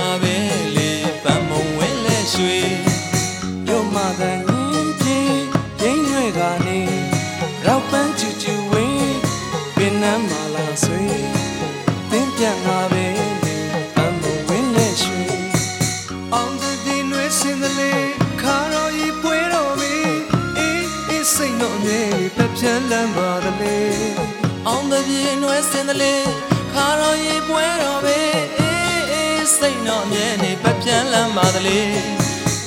မှာပဲလေပန်းမုံဝင်လက်ရွှေရုံမှာတန်ငင်းပြေရင်းရွယ်ကနေရောက်ပန်းချူချူဝင်းပင်နမ်းမာလာဆွေတင်းပြန်မှာပဲလေပန်းမုံဝင်လက်ရွှေအောင်ဒီနွေစင်တလေခါတော်ဤပွဲတော်ပဲအေးအေးစိတ်တော့အမြဲပြပြန်လမ်းပါတလေအောင်ဒီနွေစင်တလေခါတော်ဤပွဲတော်ပဲ စိတ်တော်မြေနေပပြန်းလန်းပါတလေ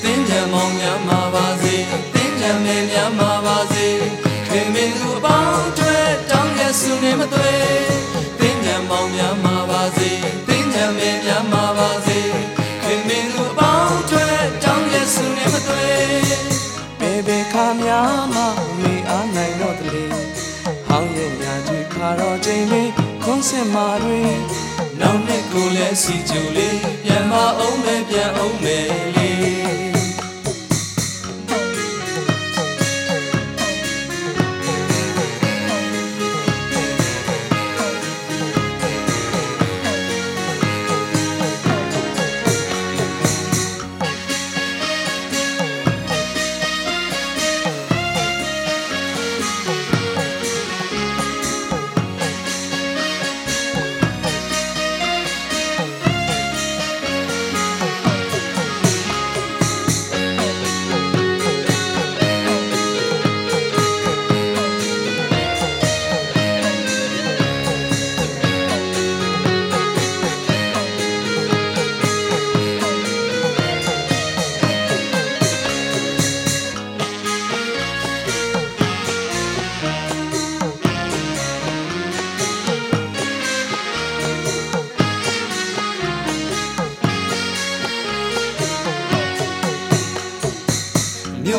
တင်းကြံမောင်များမှာပါစေတင်းကြံမေများမှာပါစေခင်မင်းသူအပေါင်းတွေတောင်းရဆုနေမသွေတင်းကြံမောင်များမှာပါစေတင်းကြံမေများမှာပါစေခင်မင်းသူအပေါင်းတွေတောင်းရဆုနေမသွေဘေဘေခါများမှာမေအားနိုင်တော့တလေဟောင်းရဲ့ညာကြီးခါတော့ချိန်လေးခွန်းစင်မာတွေ နောက်နှစ်ကိုလည်းစီကြူလေးပြန်မအောင်မဲပြန်အောင်မဲ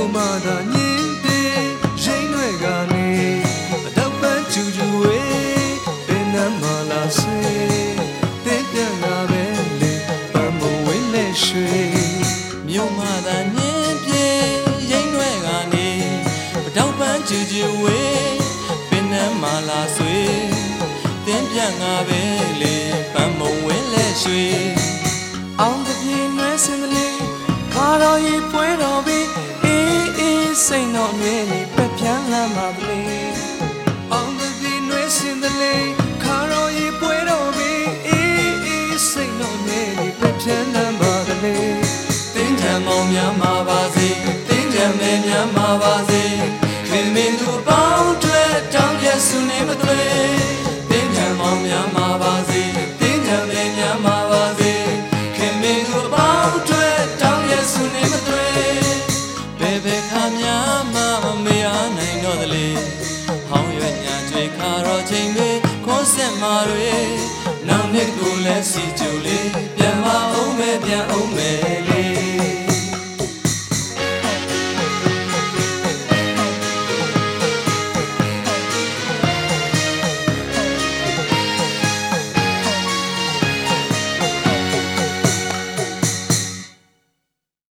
မြို့မှာသာညင်းသေးရိမ့်တွေကနေအတော့ပန်းကျူကျူဝေးပင်နမ်းမလာဆွေတင်းပြန်လာပဲလေပန်းမဝင်းလက်ရွှေမြို့မှာသာညင်းပြေရိမ့်တွေကနေအတော့ပန်းကျူကျူဝေးပင်နမ်းမလာဆွေတင်းပြန်ငါပဲလေပန်းမဝင်းလက်ရွှေအောင်တပြေနွဲစင်ကလေးခါတော်ရီပွဲတော်ပြီး စိတ်တော်နှွေးနေပက်ပြန်းလမ်းပါလေအောင်တည်နှွေးစင်တလေခါတော်ရီပွဲတော်ပြီအေးအေးစိတ်တော်နှွေးနေပက်ပြန်းလမ်းပါလေတင်းချံမောင်များမှာပါစေတင်းချံမဲများမှာပါစေခင်မင်းတို့ပေါင်းတွေတောင်းရဆုနေမသွေတင်းချံမောင်များမှာ န်းဆက်မာတွေနောက်နှစ်ကိုလည်းစီကြူလေးပြန်မအောင်မဲပြန်အောင်